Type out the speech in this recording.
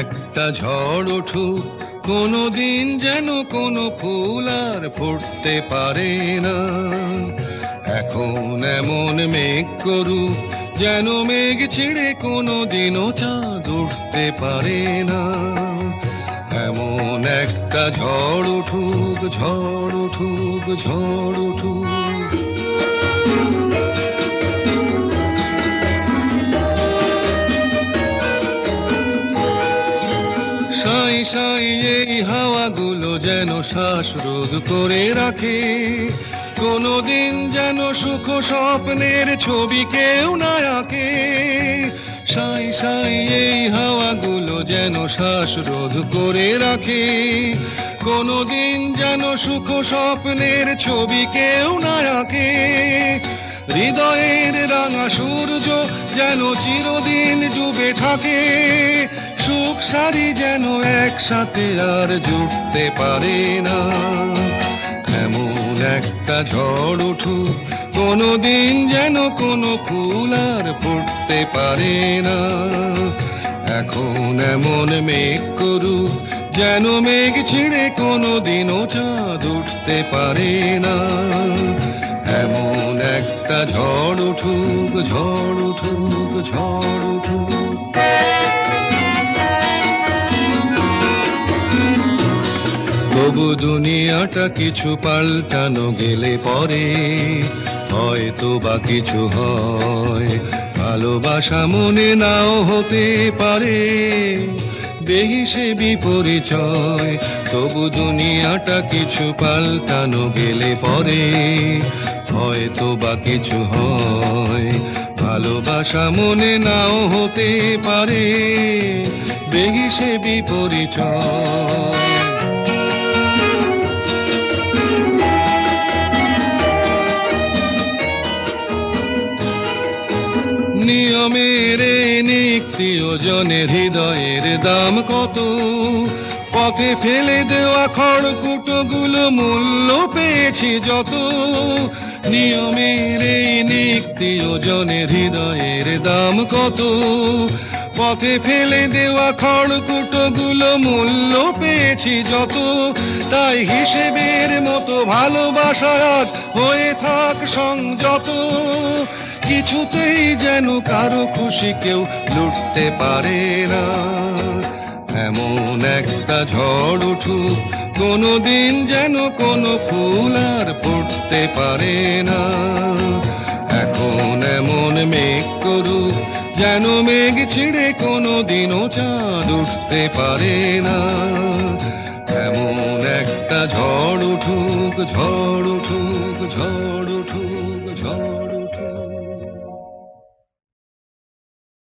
একটা ঝড় কোনো দিন যেন কোনো ফুল আর ফুটতে পারে না। এখন এমন মেঘ করুক, যেন মেঘ ছিঁড়ে কোনো দিনও চাঁদ উঠতে পারে না। এমন একটা ঝড় উঠুক ঝড় উঠুক ঝড় উঠুক। সাই সাই এই হাওয়াগুলো যেন শ্বাসরোধ করে রাখে। কোনোদিন যেন সুখ স্বপ্নের ছবি কেউ না আঁকে। সাই সাই এই হাওয়াগুলো যেন শ্বাসরোধ করে রাখে। কোনোদিন যেন সুখ স্বপ্নের ছবি কেউ না আঁকে। হৃদয়ের রাঙা সূর্য যেন চিরদিন ডুবে থাকে। সুখ সারি যেন একসাথে আর জুটতে পারে না। এমন একটা ঝড় উঠুক কোনোদিন যেন কোনো ফুল আর ফুটতে পারে না। এখন এমন মেঘ করুক, যেন মেঘ ছিঁড়ে কোনো দিনও চাঁদ উঠতে পারে না। এমন একটা ঝড় উঠুক ঝড় উঠুক ঝড় উঠুক। তবু দুনিয়াটা কিছু পাল্টানো গেলে পরে হয়তো বা কিছু হয়। ভালোবাসা মনে নাও হতে পারে বেহিসে বিপরিচয়। তবু দুনিয়াটা কিছু পাল্টানো গেলে পরে হয়তো বা কিছু হয়। ভালোবাসা মনে নাও হতে পারে বেহিসে বিপরিচয়। নিয়মের ওজনের হৃদয়ের দাম কত? পথে ফেলে দেওয়া খড়কুটোগুলো মূল্য পেয়েছি যত। নিয়মের ওজনের হৃদয়ের দাম কত? পথে ফেলে দেওয়া খড়কুটোগুলো মূল্য পেয়েছি যত। তাই হিসেবের মতো ভালোবাসা হয়ে থাক সংযত। কিছুতেই যেন কারও খুশি কেউ লুটতে পারে না। এমন একটা ঝড় উঠুক কোনো দিন যেন কোনো ফুল আর ফুটতে পারে না। এখন এমন মেঘ করুক, যেন মেঘ ছিঁড়ে কোনো দিনও চাঁদ উঠতে পারে না। এমন একটা ঝড় উঠুক ঝড় উঠুক ঝড় উঠুক ঝড় উঠুক।